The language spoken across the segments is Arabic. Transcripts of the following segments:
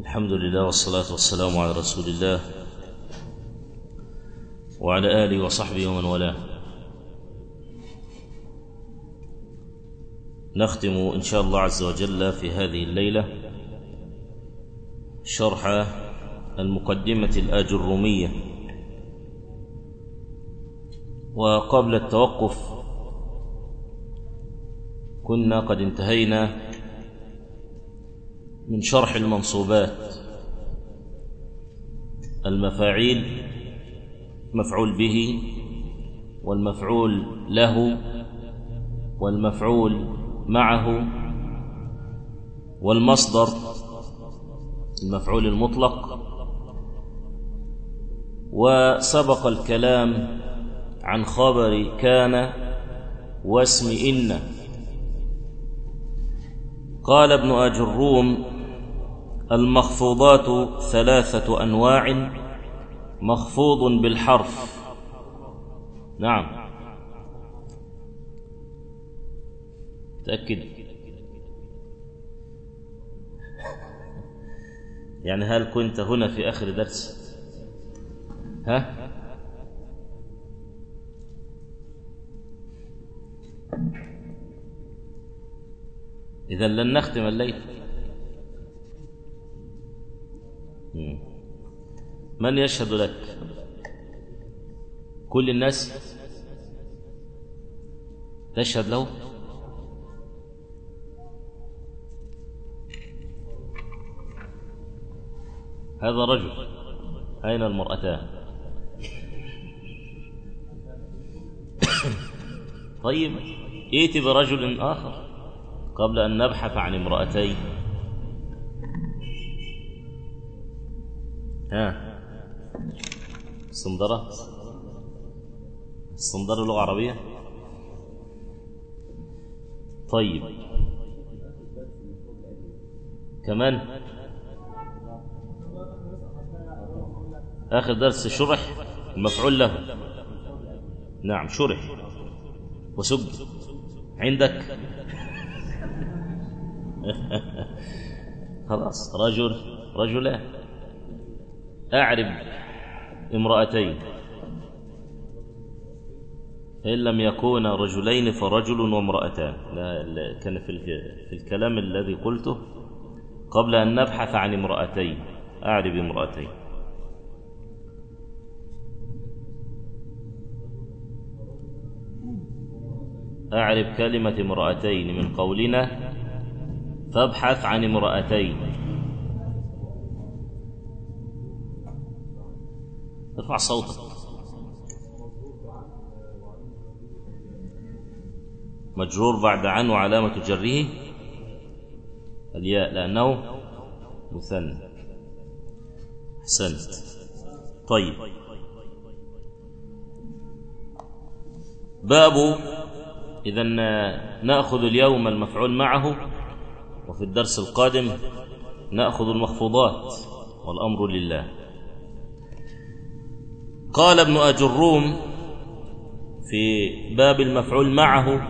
الحمد لله والصلاة والسلام على رسول الله وعلى آله وصحبه ومن والاه. نختم إن شاء الله عز وجل في هذه الليلة شرح المقدمة الآجرومية وقبل التوقف كنا قد انتهينا من شرح المنصوبات. المفاعيل مفعول به والمفعول له والمفعول معه والمصدر المفعول المطلق. وسبق الكلام عن خبر كان واسم إن. قال ابن أجروم المخفوضات ثلاثة أنواع. مخفوض بالحرف. نعم. تأكد يعني هل كنت هنا في آخر درس؟ ها؟ إذا لن نختم الليل. من يشهد لك؟ كل الناس تشهد له؟ هذا رجل أين المرأتان؟ طيب ائت برجل آخر قبل أن نبحث عن امرأتين. ها. الصندرة الصندرة لغة عربية طيب. كمان. آخر درس شرح المفعول له. نعم شرح. وسج عندك. خلاص رجل رجلان. أعرب امرأتين. إن لم يكونا رجلين فرجل وامرأتان. لا كان في الكلام الذي قلته قبل أن نبحث عن امرأتين. أعرب امرأتين. أعرب كلمة امرأتين من قولنا. فابحث عن امرأتين. ارفع صوتك. مجرور بعد عن وعلامة جره. الياء لأنه مثنى. أحسنت. طيب. باب إذا نأخذ اليوم المفعول معه وفي الدرس القادم نأخذ المخفوضات والأمر لله. قال ابن أجروم في باب المفعول معه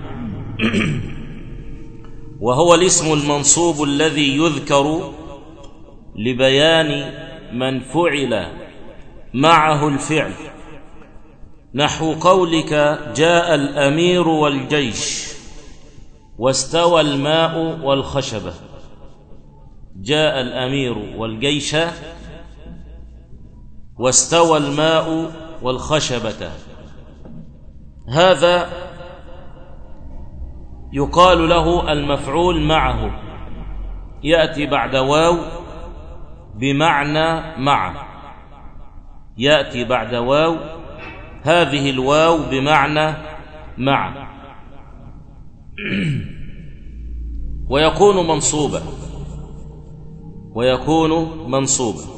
وهو الاسم المنصوب الذي يذكر لبيان من فعل معه الفعل. نحو قولك جاء الأمير والجيش واستوى الماء والخشبة. جاء الأمير والجيش واستوى الماء والخشبة. هذا يقال له المفعول معه. يأتي بعد واو بمعنى مع. يأتي بعد واو هذه الواو بمعنى مع. ويكون منصوبا. ويكون منصوبا.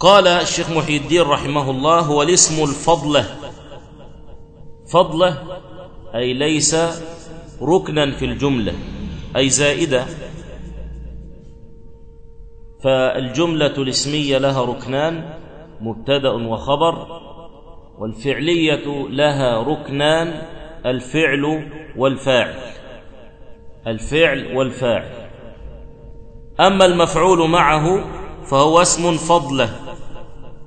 قال الشيخ محي الدين رحمه الله هو الاسم الفضلة. فضلة أي ليس ركنا في الجملة أي زائدة. فالجملة الاسمية لها ركنان مبتدأ وخبر والفعلية لها ركنان الفعل والفاعل. الفعل والفاعل. أما المفعول معه فهو اسم فضلة.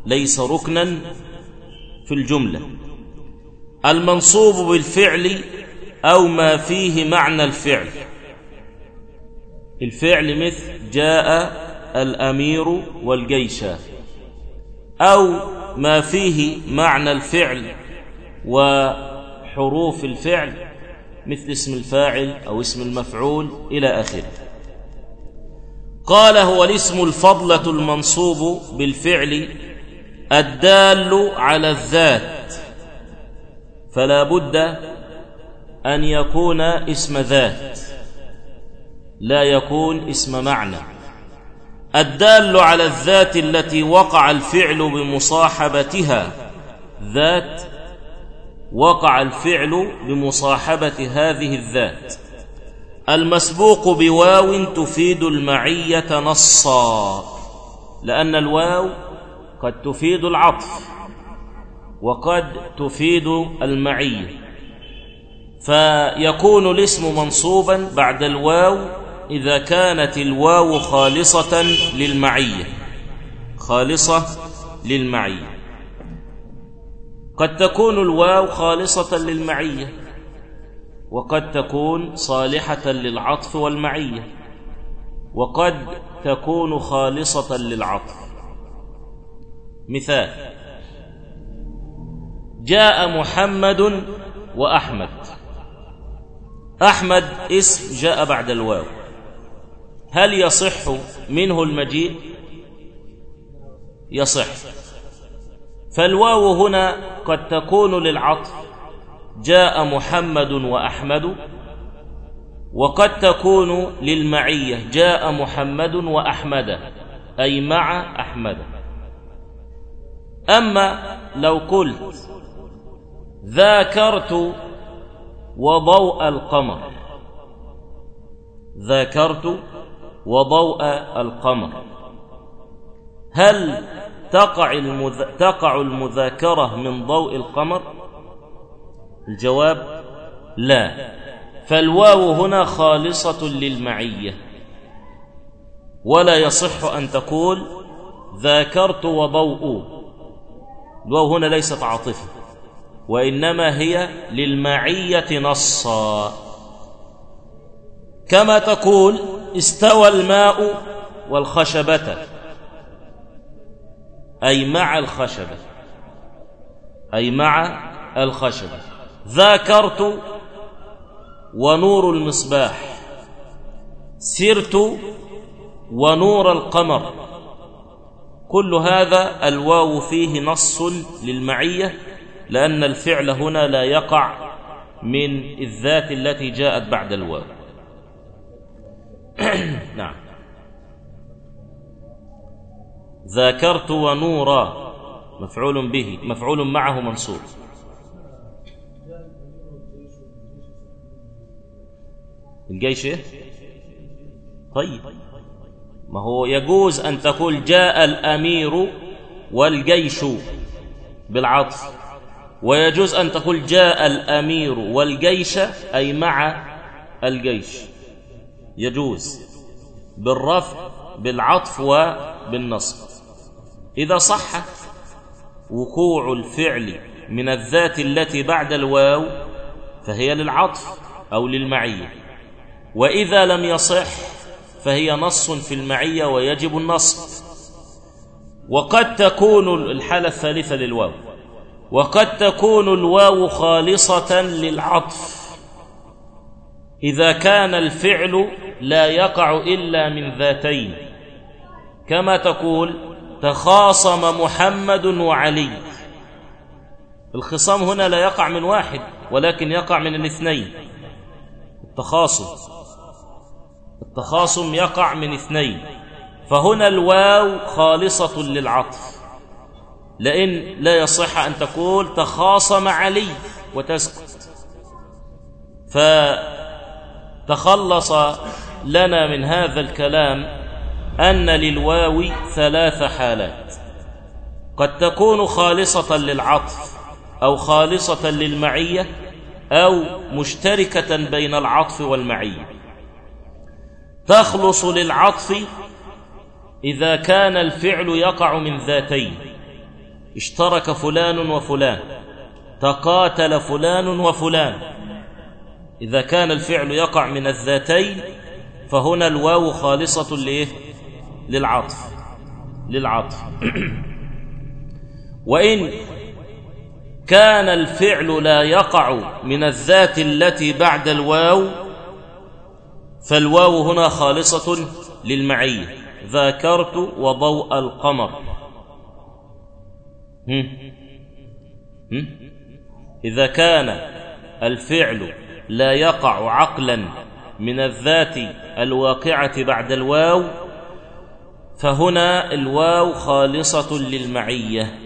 ليس ركنا في الجملة. المنصوب بالفعل أو ما فيه معنى الفعل. الفعل مثل جاء الأمير والجيش أو ما فيه معنى الفعل وحروف الفعل مثل اسم الفاعل أو اسم المفعول إلى آخره. قال هو الاسم الفضلة المنصوب بالفعل الدال على الذات. فلا بد أن يكون اسم ذات. لا يكون اسم معنى. الدال على الذات التي وقع الفعل بمصاحبتها. ذات وقع الفعل بمصاحبة هذه الذات. المسبوق بواو تفيد المعية نصا لأن الواو قد تفيد العطف وقد تفيد المعية. فيكون الاسم منصوبا بعد الواو إذا كانت الواو خالصة للمعية. خالصة للمعية. قد تكون الواو خالصة للمعية وقد تكون صالحة للعطف والمعية وقد تكون خالصة للعطف. مثال. جاء محمد وأحمد. أحمد اسم جاء بعد الواو. هل يصح منه المجيء؟ يصح. فالواو هنا قد تكون للعطف. جاء محمد وأحمد وقد تكون للمعية. جاء محمد وأحمد أي مع أحمد. أما لو قلت ذاكرت وضوء القمر ذاكرت وضوء القمر هل تقع. تقع المذاكرة من ضوء القمر؟ الجواب لا. فالواو هنا خالصة للمعية. ولا يصح أن تقول ذاكرت وضوء. الواو هنا ليست عاطفة وإنما هي للمعية نصا. كما تقول استوى الماء والخشبة أي مع الخشبة أي مع الخشبة. ذاكرت ونور المصباح سرت ونور القمر. كل هذا الواو فيه نص للمعية لأن الفعل هنا لا يقع من الذات التي جاءت بعد الواو. نعم. ذاكرت ونورا مفعول به مفعول معه منصوب. الجيش إيه؟ طيب. ما هو يجوز أن تقول جاء الأمير والجيش بالعطف ويجوز أن تقول جاء الأمير والجيش أي مع الجيش. يجوز بالرفع بالعطف وبالنصب. إذا صح وقوع الفعل من الذات التي بعد الواو فهي للعطف أو للمعية. وإذا لم يصح فهي نص في المعية ويجب النصب. وقد تكون الحالة الثالثة للواو. وقد تكون الواو خالصة للعطف. إذا كان الفعل لا يقع إلا من ذاتين. كما تقول تخاصم محمد وعلي. الخصام هنا لا يقع من واحد ولكن يقع من الاثنين. التخاصم. التخاصم يقع من اثنين. فهنا الواو خالصة للعطف. لأن لا يصح أن تقول تخاصم علي وتسكت فتخلص لنا من هذا الكلام أن للواو ثلاث حالات. قد تكون خالصة للعطف أو خالصة للمعية أو مشتركة بين العطف والمعية. تخلص للعطف إذا كان الفعل يقع من ذاتين. اشترك فلان وفلان تقاتل فلان وفلان. إذا كان الفعل يقع من الذاتين فهنا الواو خالصة لإيه؟ للعطف. للعطف. وإن كان الفعل لا يقع من الذات التي بعد الواو فالواو هنا خالصة للمعية ذاكرت وضوء القمر هم؟ هم؟ إذا كان الفعل لا يقع عقلا من الذات الواقعة بعد الواو فهنا الواو خالصة للمعية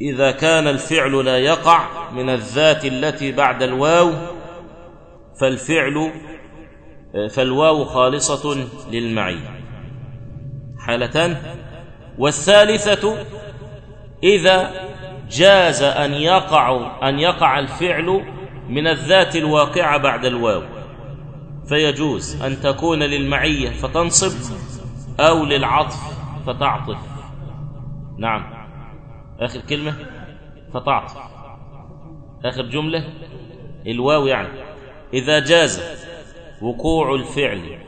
إذا كان الفعل لا يقع من الذات التي بعد الواو فالفعل فالواو خالصة للمعية حالتان. والثالثة إذا جاز أن يقع أن يقع الفعل من الذات الواقعة بعد الواو. فيجوز أن تكون للمعية فتنصب أو للعطف فتعطف. نعم. آخر كلمة. فتعطف. آخر جملة. الواو يعني. إذا جاز وقوع الفعل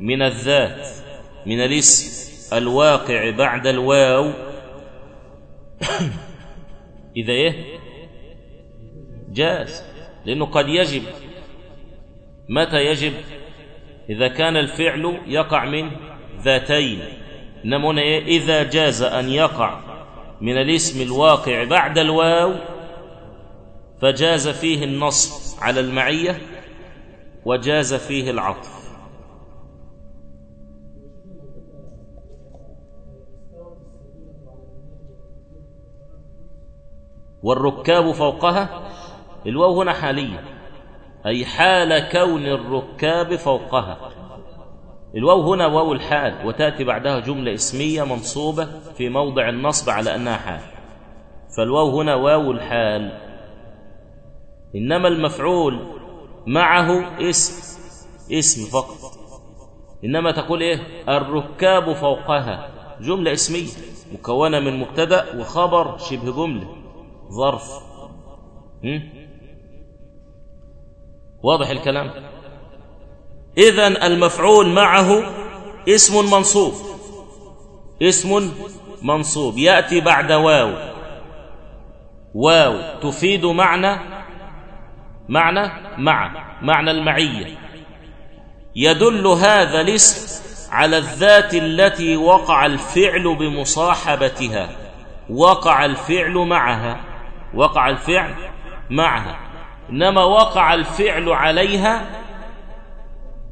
من الذات من الاسم الواقع بعد الواو إذا إيه؟ جاز لأنه قد يجب. متى يجب؟ إذا كان الفعل يقع من ذاتين. إنما إيه؟ إذا جاز أن يقع من الاسم الواقع بعد الواو فجاز فيه النصب على المعية وجاز فيه العطف. والركاب فوقها الواو هنا حاليا أي حال كون الركاب فوقها. الواو هنا واو الحال وتأتي بعدها جملة اسمية منصوبة في موضع النصب على أنها حال. فالواو هنا واو الحال. إنما المفعول معه اسم اسم فقط. إنما تقول إيه؟ الركاب فوقها. جملة اسمية مكونة من مبتدأ وخبر شبه جملة. ظرف. واضح الكلام؟ إذا المفعول معه اسم منصوب. اسم منصوب. يأتي بعد واو. واو تفيد معنى معنى مع معنى المعية. يدل هذا الاسم على الذات التي وقع الفعل بمصاحبتها. وقع الفعل معها وقع الفعل معها. إنما وقع الفعل عليها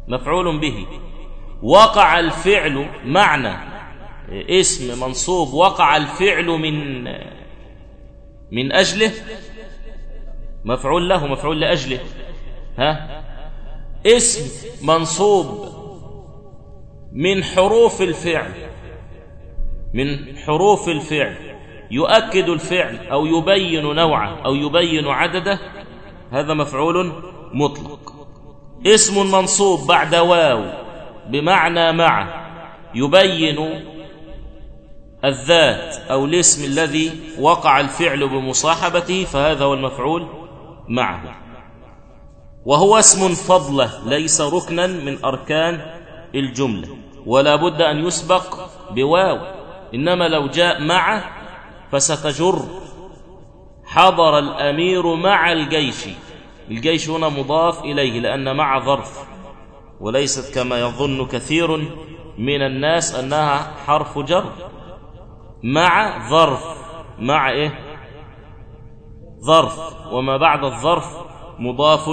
مفعول به. وقع الفعل معنى اسم منصوب وقع الفعل من من أجله مفعول له مفعول لأجله. ها؟ اسم منصوب من حروف الفعل من حروف الفعل. يؤكد الفعل أو يبين نوعه أو يبين عدده. هذا مفعول مطلق. اسم منصوب بعد واو بمعنى مع. يبين الذات أو الاسم الذي وقع الفعل بمصاحبته فهذا هو المفعول معه. وهو اسم فضلة ليس ركنا من أركان الجملة. ولا بد أن يسبق بواو. إنما لو جاء مع فستجر. حضر الأمير مع الجيش. الجيش هنا مضاف إليه لأن مع ظرف. وليست كما يظن كثير من الناس أنها حرف جر. مع ظرف. مع إيه؟ ظرف وما بعد الظرف مضاف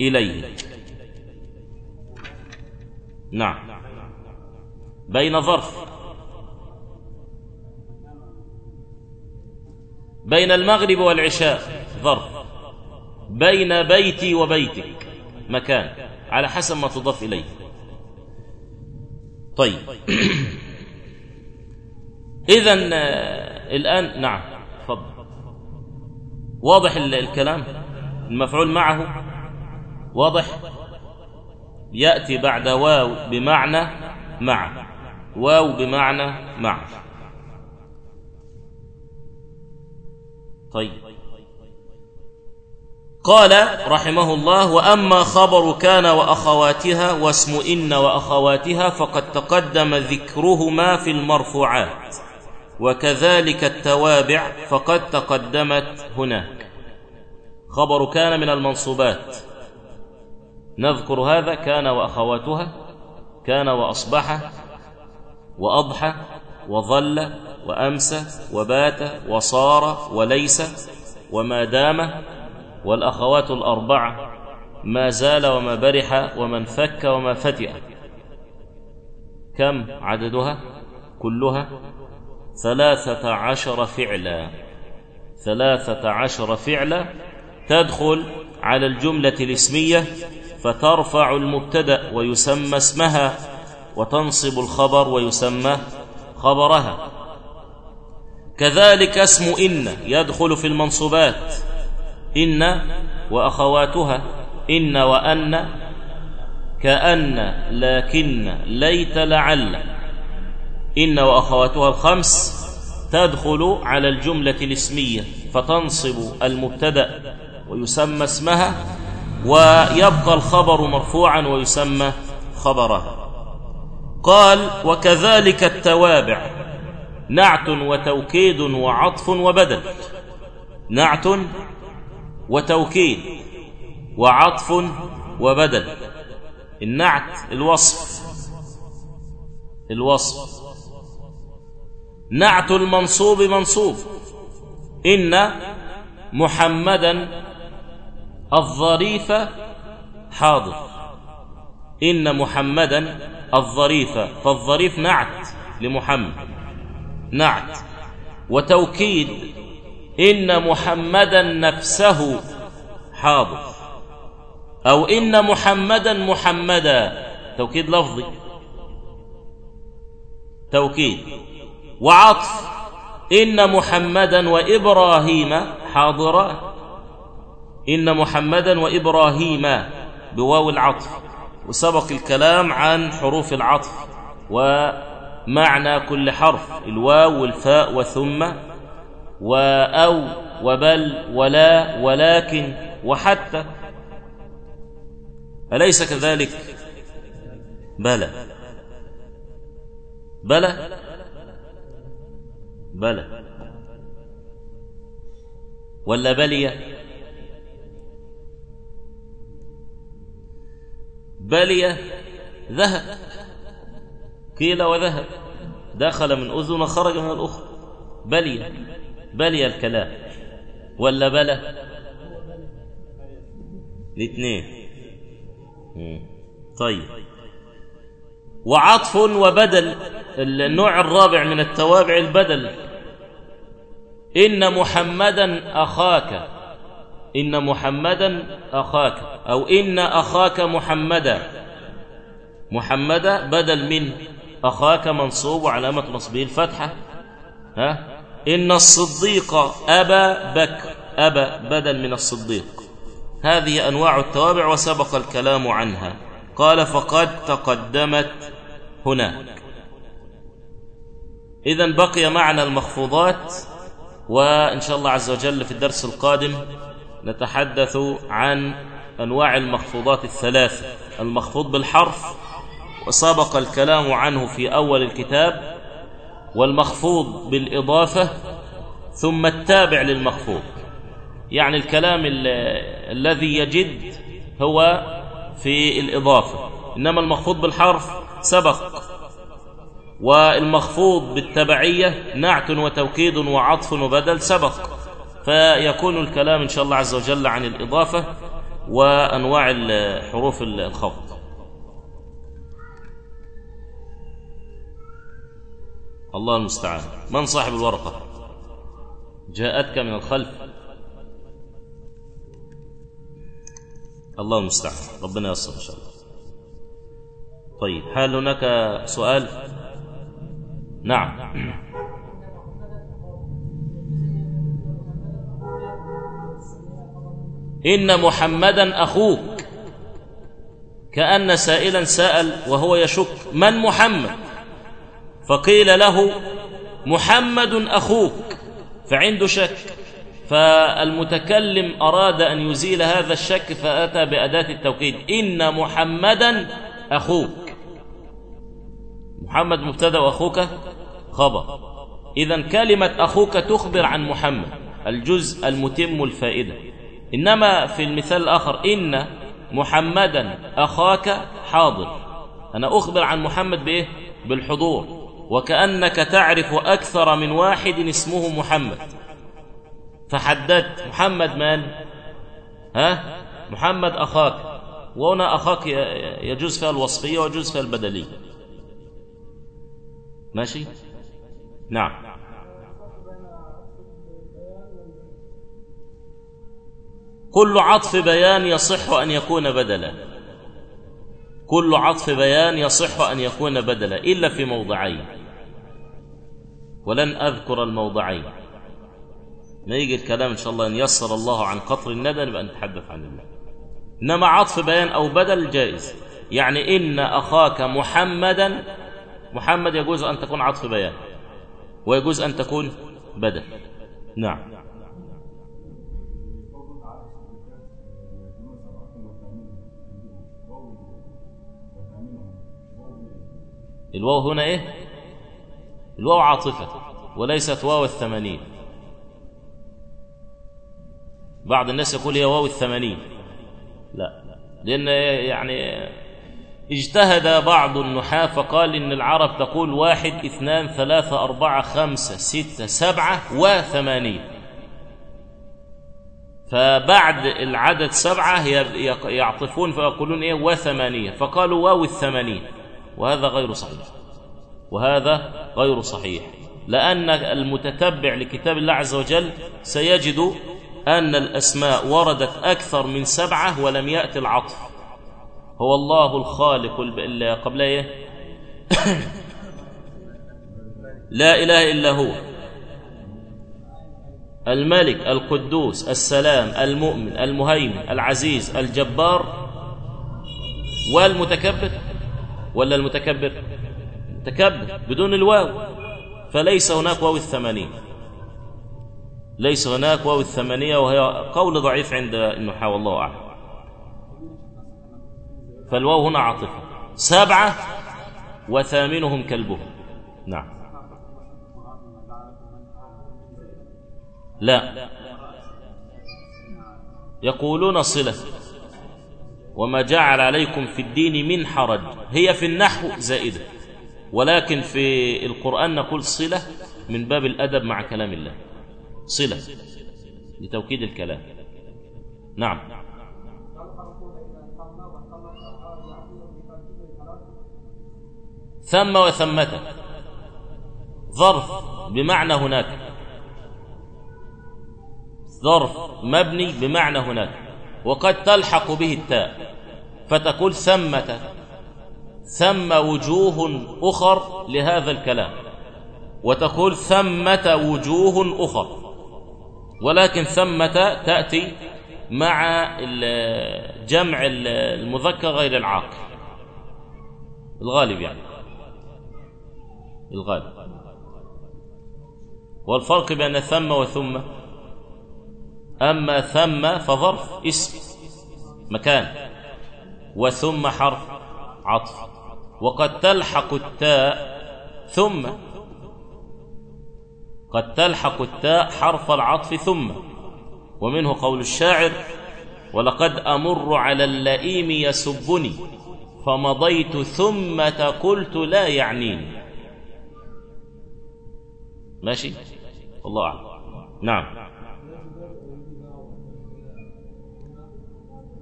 إليه. نعم. بين ظرف. بين المغرب والعشاء ظرف. بين بيتي وبيتك. مكان. على حسب ما تضاف إليه. طيب. إذا الآن نعم تفضل. واضح الكلام؟ المفعول معه؟ واضح؟ يأتي بعد واو بمعنى مع. واو بمعنى مع. طيب. قال رحمه الله وأما خبر كان وأخواتها واسم إن وأخواتها فقد تقدم ذكرهما في المرفوعات. وكذلك التوابع فقد تقدمت هناك. خبر كان من المنصوبات. نذكر هذا كان وأخواتها كان وأصبح وأضحى وظل وأمسى وبات وصار وليس وما دام والأخوات الأربعة ما زال وما برح ومن فك وما فتئ. كم عددها؟ كلها ثلاثة عشر فعلا. ثلاثة عشر فعلا تدخل على الجملة الاسمية فترفع المبتدأ ويسمى اسمها وتنصب الخبر ويسمى خبرها. كذلك اسم إن يدخل في المنصوبات إن وأخواتها إن وأن كأن لكن ليت لعل. إن وأخواتها الخمس تدخل على الجملة الاسمية فتنصب المبتدأ ويسمى اسمها ويبقى الخبر مرفوعا ويسمى خبرها. قال وكذلك التوابع نعت وتوكيد وعطف وبدل. نعت وتوكيد وعطف وبدل. النعت الوصف الوصف. نعت المنصوب منصوب. إن محمدا الظريف حاضر. إن محمدا الظريف فالظريف نعت لمحمد. نعت. وتوكيد إن محمدا نفسه حاضر. أو إن محمدا محمدا. توكيد لفظي. توكيد. وعطف. إن محمدا وإبراهيم حاضران إن محمدا وإبراهيم بواو العطف. وسبق الكلام عن حروف العطف ومعنى كل حرف الواو والفاء وثم وأو وبل ولا ولكن وحتى. أليس كذلك؟ بلى. بلى. بلى. ولا بلي بلي ذهب. قيل وذهب. دخل من أذن وخرج من الأخرى. بلي بلي الكلام. ولا بلى؟ الاثنين طيب. وعطف وبدل النوع الرابع من التوابع البدل. إن محمدا أخاك. إن محمدا أخاك. أو إن أخاك محمدا. محمدا بدل من أخاك منصوب وعلامة نصبه الفتحة. ها؟ إن الصديق أبا بكر. أبا بدل من الصديق. هذه أنواع التوابع وسبق الكلام عنها. قال فقد تقدمت هناك. إذا بقي معنا المخفوضات. وإن شاء الله عز وجل في الدرس القادم نتحدث عن أنواع المخفوضات الثلاثة المخفوض بالحرف وسبق الكلام عنه في أول الكتاب والمخفوض بالإضافة ثم التابع للمخفوض. يعني الكلام الذي يجد هو في الإضافة. إنما المخفوض بالحرف سبق والمخفوض بالتبعية نعت وتوكيد وعطف وبدل سبق. فيكون الكلام إن شاء الله عز وجل عن الإضافة وأنواع حروف الخفض. الله المستعان. من صاحب الورقة؟ جاءتك من الخلف. الله المستعان. ربنا يصر إن شاء الله. طيب هل هناك سؤال؟ نعم. إن محمدا أخوك. كأن سائلا سأل وهو يشك من محمد؟ فقيل له محمد أخوك. فعنده شك. فالمتكلم أراد أن يزيل هذا الشك فأتى بأداة التوكيد إن محمدا أخوك. محمد مبتدأ وأخوك خبر. إذا كلمة أخوك تخبر عن محمد الجزء المتم الفائدة. إنما في المثال الآخر إن محمدا أخاك حاضر. أنا أخبر عن محمد بإيه؟ بالحضور. وكأنك تعرف أكثر من واحد اسمه محمد. فحددت محمد من؟ ها؟ محمد أخاك. وهنا أخاك يجوز فيها الوصفية ويجوز فيها البدلية ماشي؟ نعم. كل عطف بيان يصح أن يكون بدلا. كل عطف بيان يصح أن يكون بدلا إلا في موضعين. ولن أذكر الموضعين. ما يجي الكلام إن شاء الله أن يسر الله عن قطر الندى نبقى نتحدث عن الله إنما عطف بيان أو بدل جائز. يعني إن أخاك محمدا محمد يجوز أن تكون عطف بيان. ويجوز أن تكون بدل. نعم. الواو هنا إيه؟ الواو عاطفة وليست واو الثمانين. بعض الناس يقول هي واو الثمانين. لا. لأن يعني اجتهد بعض النحاة فقال إن العرب تقول واحد اثنان ثلاثة أربعة خمسة ستة سبعة وثمانين. فبعد العدد سبعة يعطفون فيقولون إيه؟ وثمانية. فقالوا واو الثمانين. وهذا غير صحيح. وهذا غير صحيح. لأن المتتبع لكتاب الله عز وجل سيجد أن الأسماء وردت أكثر من سبعة ولم يأتي العطف. هو الله الخالق قبل إيه؟ لا إله إلا هو. الملك القدوس السلام المؤمن المهيمن العزيز الجبار. والمتكبر؟ ولا المتكبر؟ تكبر بدون الواو. فليس هناك واو الثمانين. ليس هناك واو الثمانية وهي قول ضعيف عند النحاة والله أعلم. فالواو هنا عاطفة. سبعة وثامنهم كلبهم. نعم. لا. يقولون صلة. وما جعل عليكم في الدين من حرج. هي في النحو زائدة. ولكن في القرآن نقول صلة من باب الأدب مع كلام الله. صلة لتوكيد الكلام. نعم. ثم وثمة. ظرف بمعنى هناك. ظرف مبني بمعنى هناك. وقد تلحق به التاء. فتقول ثمة. ثم وجوه أخر لهذا الكلام. وتقول ثمة وجوه أخر. ولكن ثمة تأتي مع جمع المذكر غير العاقل. الغالب يعني. الغالب والفرق بين ثم وثم. أما ثم فظرف اسم مكان. وثم حرف عطف. وقد تلحق التاء ثم. قد تلحق التاء حرف العطف ثم. ومنه قول الشاعر ولقد أمر على اللئيم يسبني فمضيت ثم قلت لا يعنيني. ماشي؟ الله أعلم. نعم.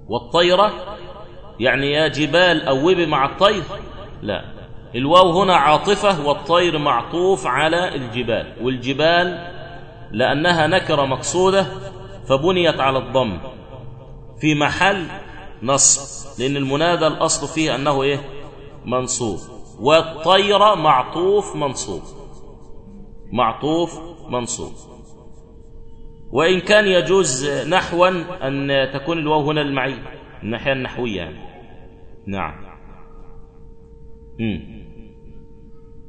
والطيرة يعني يا جبال أوبي مع الطير؟ لا. الواو هنا عاطفة والطير معطوف على الجبال والجبال لأنها نكرة مقصودة فبنيت على الضم. في محل نصب لأن المنادى الأصل فيه أنه إيه؟ منصوب. والطير معطوف منصوب. معطوف منصوب. وإن كان يجوز نحوا أن تكون الواو هنا المعية الناحية النحوية يعني نعم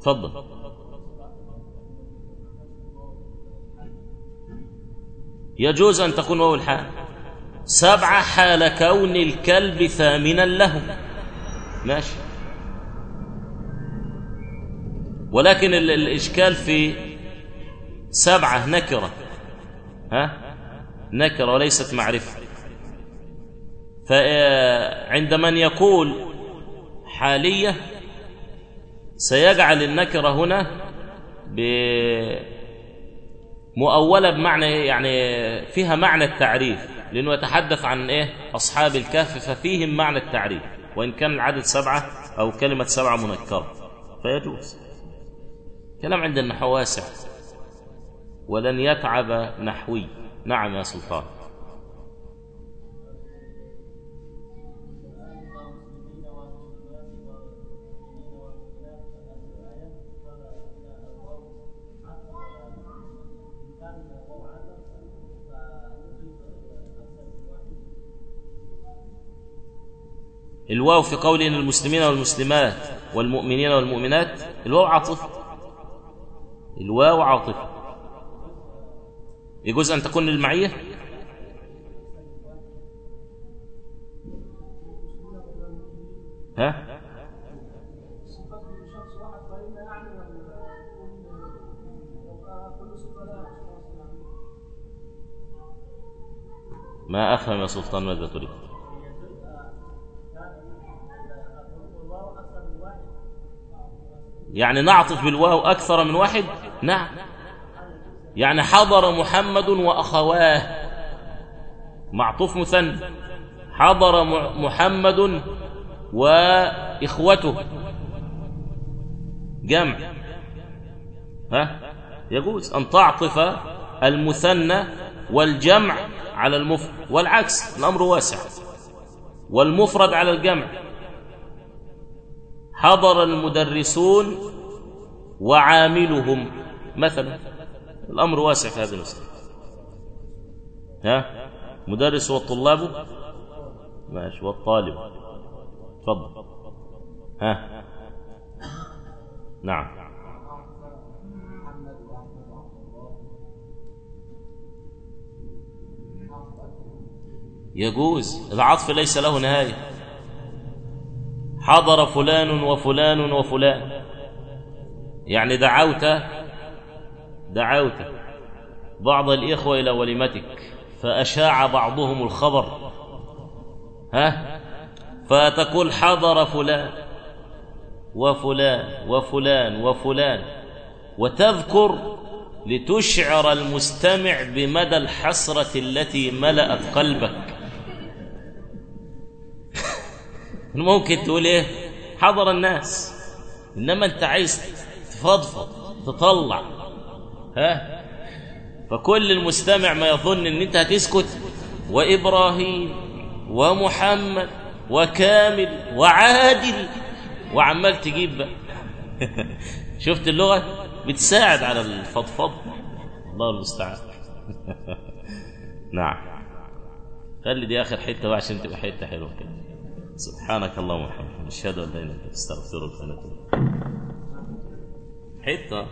تفضل. يجوز أن تكون واو الحال سبعة حال كون الكلب ثامنا لهم ماشي. ولكن ال- الإشكال في سبعة نكرة. ها؟ نكرة وليست معرفة. فعند من يقول حالية سيجعل النكرة هنا مؤولة بمعنى؟ يعني فيها معنى التعريف لأنه يتحدث عن إيه؟ أصحاب الكهف ففيهم معنى التعريف وإن كان العدد سبعة أو كلمة سبعة منكرة فيجوز. كلام عند النحو واسع. ولن يتعب نحوي. نعم يا سلطان. الواو في قوله إن المسلمين والمسلمات والمؤمنين والمؤمنات الواو عاطفة. الواو عاطفة. يجوز أن تكون للمعية؟ ها؟ ما أفهم يا سلطان ماذا تريد؟ يعني نعطف بالواو أكثر من واحد؟ نعم. يعني حضر محمد وأخواه معطوف مثنى. حضر محمد وإخوته. جمع. ها؟ يجوز أن تعطف المثنى والجمع على المفرد والعكس الأمر واسع. والمفرد على الجمع. حضر المدرسون وعاملهم. مثلا الأمر واسع في هذه المسألة ها؟ مدرس والطلاب؟ ماشي والطالب. تفضل. ها؟ نعم. يجوز. العطف ليس له نهاية. حضر فلان وفلان وفلان. يعني دعوت دعوت بعض الإخوة إلى وليمتك فأشاع بعضهم الخبر. ها؟ فتقول حضر فلان وفلان وفلان وفلان. وتذكر لتشعر المستمع بمدى الحسرة التي ملأت قلبك. ممكن تقول إيه؟ حضر الناس. إنما أنت عايز تفضفض تطلع. ها؟ فكل المستمع ما يظن إن أنت هتسكت. وإبراهيم ومحمد وكامل وعادل. وعمال تجيب بقى. شفت اللغة؟ بتساعد على الفضفض الله المستعان. نعم. خلي دي آخر حتة بقى عشان تبقى حتة حلوة كده. سبحانك اللهم وبحمدك. نشهد أن لا إله إلا أنت. استغفرك ونتوب حتة.